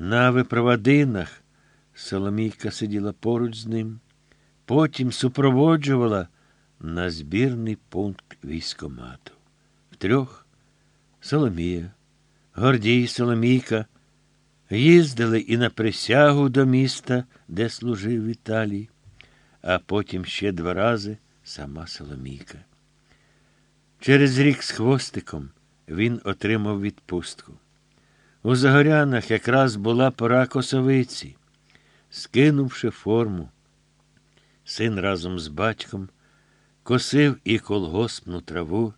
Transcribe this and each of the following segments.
На випроводинах Соломійка сиділа поруч з ним, потім супроводжувала на збірний пункт військомату. Втрьох Соломія, Гордій, Соломійка їздили і на присягу до міста, де служив Віталій, а потім ще два рази сама Соломійка. Через рік з хвостиком він отримав відпустку. У Загорянах якраз була пора косовиці. Скинувши форму, син разом з батьком косив і колгоспну траву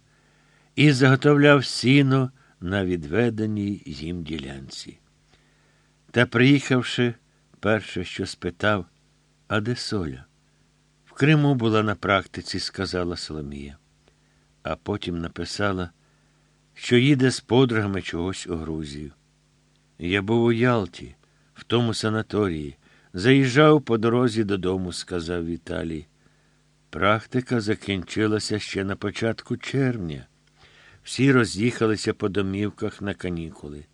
і заготовляв сіно на відведеній їм ділянці. Та, приїхавши, перше, що спитав, а де соля? В Криму була на практиці, сказала Соломія, а потім написала, що їде з подругами чогось у Грузію. Я був у Ялті, в тому санаторії, заїжджав по дорозі додому, сказав Віталій. Практика закінчилася ще на початку червня. Всі роз'їхалися по домівках на канікули.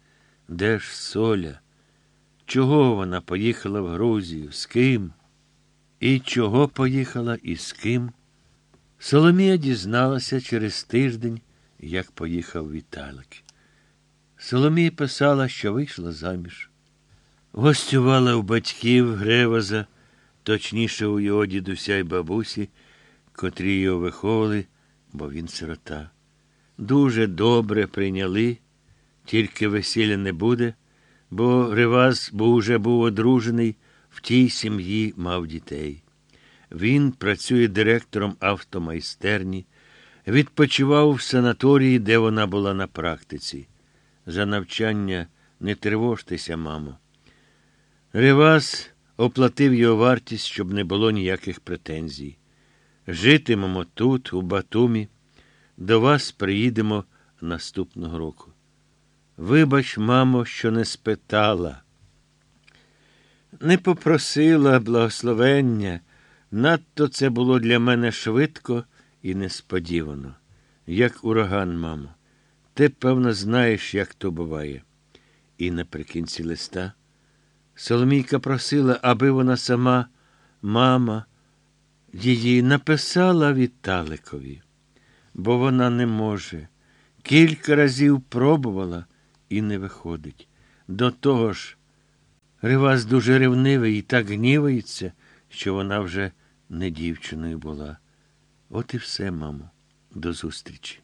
Де ж соля? Чого вона поїхала в Грузію? З ким? І чого поїхала і з ким? Соломія дізналася через тиждень, як поїхав Віталик. Соломія писала, що вийшла заміж. Гостювала у батьків Греваза, точніше у його дідуся й бабусі, котрі його виховували, бо він сирота. Дуже добре прийняли, тільки весілля не буде, бо Гриваз був уже був одружений, в тій сім'ї мав дітей. Він працює директором автомайстерні, відпочивав в санаторії, де вона була на практиці. За навчання не тривожтеся, мамо. Ривас оплатив його вартість, щоб не було ніяких претензій. Житимемо тут, у Батумі. До вас приїдемо наступного року. Вибач, мамо, що не спитала. Не попросила благословення. Надто це було для мене швидко і несподівано, як ураган, мамо. Ти, певно, знаєш, як то буває. І наприкінці листа Соломійка просила, аби вона сама, мама, її написала Віталикові, бо вона не може. Кілька разів пробувала і не виходить. До того ж, Ривас дуже ревнивий і так гнівається, що вона вже не дівчиною була. От і все, мамо, до зустрічі.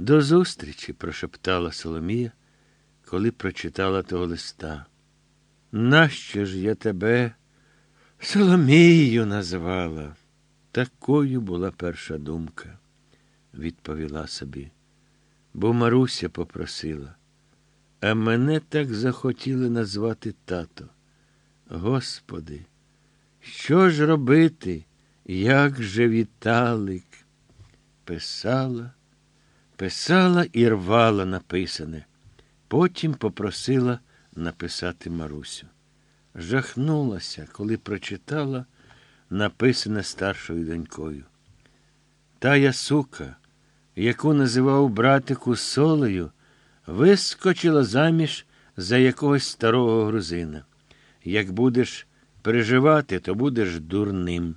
До зустрічі, прошептала Соломія, коли прочитала того листа. Нащо ж я тебе Соломією назвала? Такою була перша думка, відповіла собі. Бо Маруся попросила, а мене так захотіли назвати тато. Господи, що ж робити, як же Віталик? Писала, писала і рвала написане. Потім попросила написати Марусю. Жахнулася, коли прочитала написане старшою донькою. Тая сука, яку називав братику солею, вискочила заміж за якогось старого грузина. Як будеш переживати, то будеш дурним.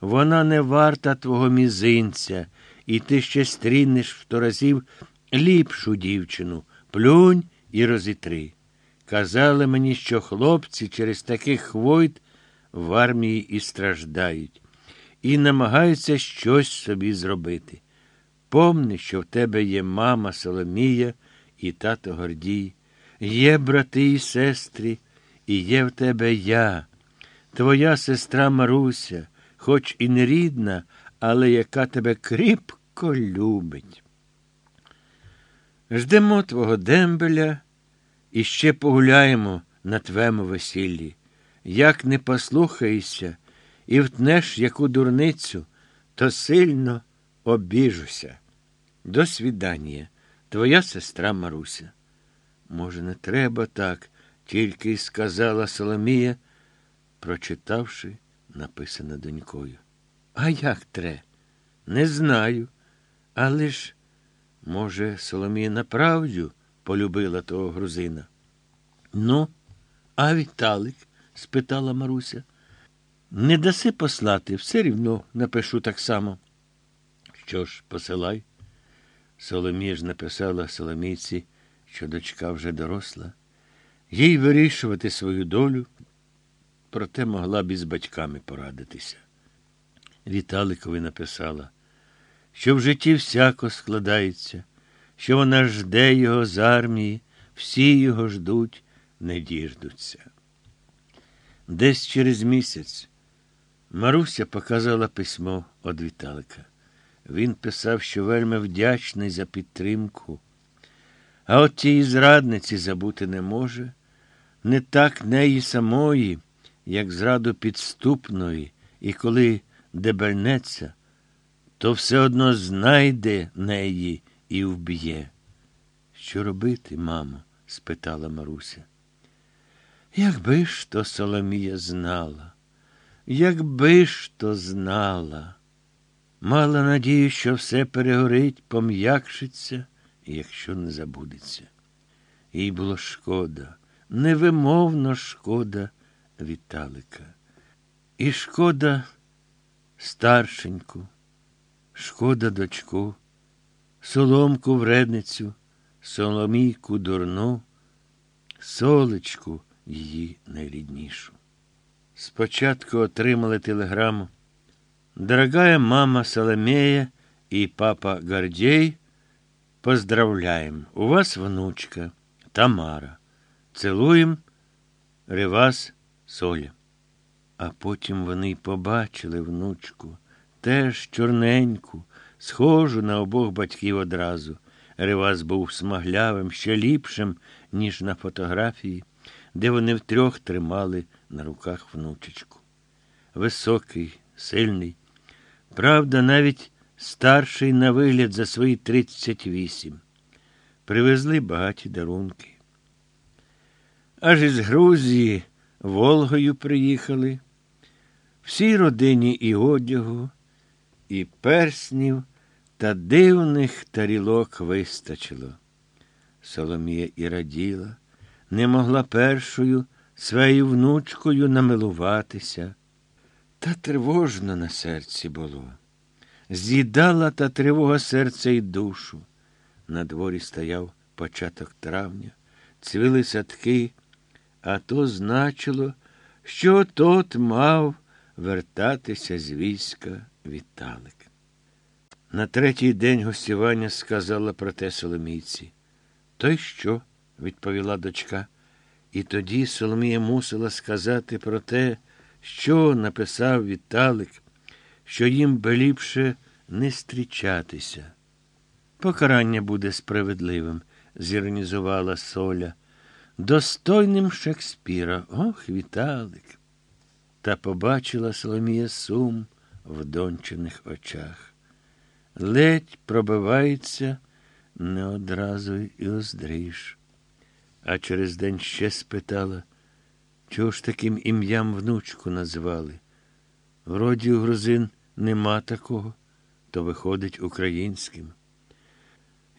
Вона не варта твого мізинця, і ти ще стрінеш в сто разів ліпшу дівчину, плюнь і розітри. Казали мені, що хлопці через таких хвойт в армії і страждають, і намагаються щось собі зробити. Помни, що в тебе є мама Соломія і тато Гордій, є брати і сестри, і є в тебе я, твоя сестра Маруся, хоч і не рідна, але яка тебе кріпко любить. Ждемо твого дембеля і ще погуляємо на твему весіллі. Як не послухаєшся і втнеш яку дурницю, то сильно обіжуся. До свідання, твоя сестра Маруся. Може, не треба так, тільки й сказала Соломія, прочитавши написане донькою. А як тре? Не знаю. Але ж, може, Соломія направдю полюбила того грузина. Ну, А Віталик? спитала Маруся. Не даси послати, все рівно напишу так само. Що ж, посилай. Соломія ж написала Соломійці, що дочка вже доросла, їй вирішувати свою долю, проте могла б із батьками порадитися. Віталикові написала, що в житті всяко складається, що вона жде його з армії, всі його ждуть, не діждуться. Десь через місяць Маруся показала письмо від Віталика. Він писав, що вельми вдячний за підтримку. А от тієї зрадниці забути не може, не так неї самої, як зраду підступної, і коли дебельнеться, то все одно знайде неї і вб'є. Що робити, мамо? спитала Маруся. Якби ж то Соломія знала, якби ж то знала. Мала надію, що все перегорить, пом'якшиться, якщо не забудеться. Їй було шкода, невимовно шкода Віталика. І шкода старшеньку, шкода дочку, соломку вредницю, соломійку дурну, солечку її найріднішу. Спочатку отримали телеграму. Дорогая мама Соломея и папа Гордей, поздравляем. У вас внучка Тамара. Целуєм Ревас Соля. А потім вони побачили внучку, теж чорненьку, схожу на обох батьків одразу. Ревас був смаглявим, ще ліпшим, ніж на фотографії, де вони втрьох тримали на руках внучечку. Високий, сильний, Правда, навіть старший на вигляд за свої 38. Привезли багаті дарунки. Аж із Грузії Волгою приїхали. Всій родині і одягу, і перснів та дивних тарілок вистачило. Соломія і раділа, не могла першою своєю внучкою намилуватися. Та тривожно на серці було. З'їдала та тривога серця й душу. На дворі стояв початок травня, цвіли садки, а то значило, що тот мав вертатися з війська Віталик. На третій день гостювання сказала про те Соломійці. То й що? відповіла дочка. І тоді Соломія мусила сказати про те, що написав Віталик, що їм би ліпше не зустрічатися. Покарання буде справедливим, зіронізувала Соля. Достойним Шекспіра. Ох, Віталик. Та побачила Соломія сум в дончених очах. Ледь пробивається не одразу і оздріш. А через день ще спитала, Чого ж таким ім'ям внучку назвали? Вроді у грузин нема такого, то виходить українським.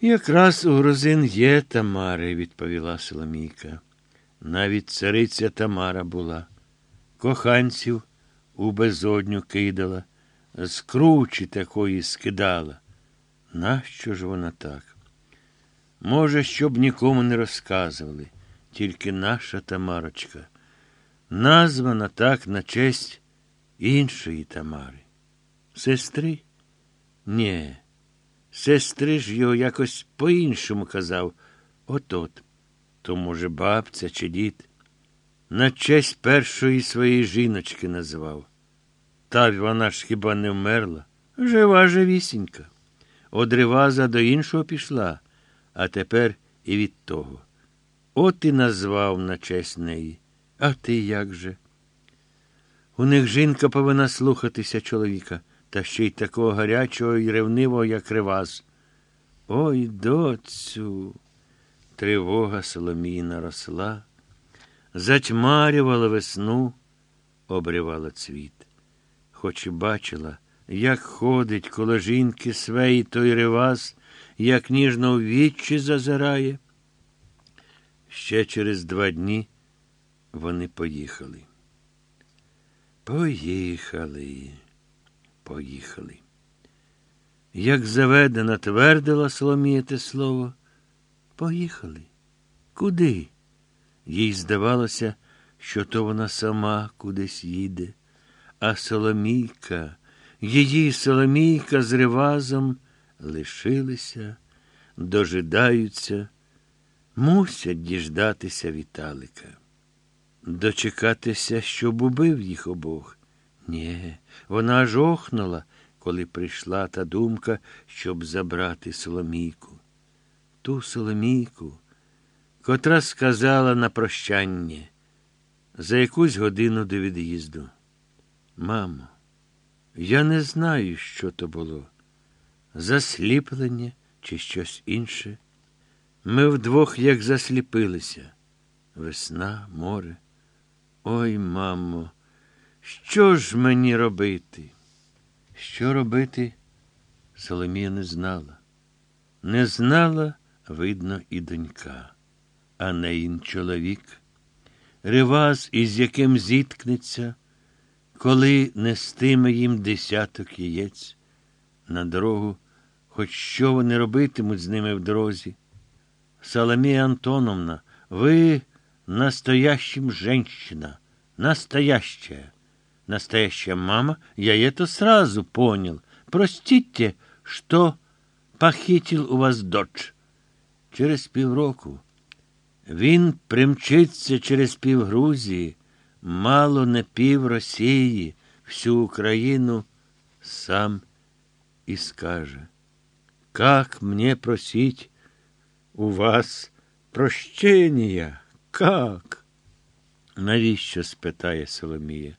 Якраз у грузин є Тамари, відповіла Соломійка. Навіть цариця Тамара була. Коханців у безодню кидала, з кручі такої скидала. Нащо ж вона так? Може, щоб нікому не розказували, тільки наша Тамарочка названа так на честь іншої Тамари. Сестри? Нє. Сестри ж його якось по-іншому казав. От-от. То, може, бабця чи дід. На честь першої своєї жіночки назвав. Та вона ж хіба не вмерла? Жива живісінька. Одриваза до іншого пішла, а тепер і від того. От і назвав на честь неї. А ти як же? У них жінка повинна слухатися чоловіка, та ще й такого гарячого і ревнивого, як Риваз. Ой, доцю. Тривога Соломіна росла, затьмарювала весну, обривала цвіт. Хоч і бачила, як ходить коло жінки свеї той Риваз, як ніжно в вічі зазирає. Ще через два дні вони поїхали. Поїхали, поїхали. Як заведена твердила Соломія те слово, поїхали. Куди? Їй здавалося, що то вона сама кудись їде, а Соломійка, її Соломійка з Ривазом лишилися, дожидаються, мусять діждатися Віталика. Дочекатися, щоб убив їх обох. Нє, вона аж охнула, коли прийшла та думка, щоб забрати Соломійку. Ту Соломійку, котра сказала на прощання за якусь годину до від'їзду. Мамо, я не знаю, що то було. Засліплення чи щось інше. Ми вдвох як засліпилися. Весна, море. Ой, мамо, що ж мені робити? Що робити? Соломія не знала. Не знала, видно, і донька, а неїн чоловік. Риваз, із яким зіткнеться, коли нестиме їм десяток яєць на дорогу, хоч що вони робитимуть з ними в дорозі. Соломія Антоновна, ви настоящим женщина, настоящая. Настоящая мама, я это сразу понял. Простите, что похитил у вас дочь. Через півроку він примчиться через пів Грузії, мало не пів Росії, всю Україну сам і скаже. Как мне просить у вас прощення? Как? Навіщо? спитає Соломія.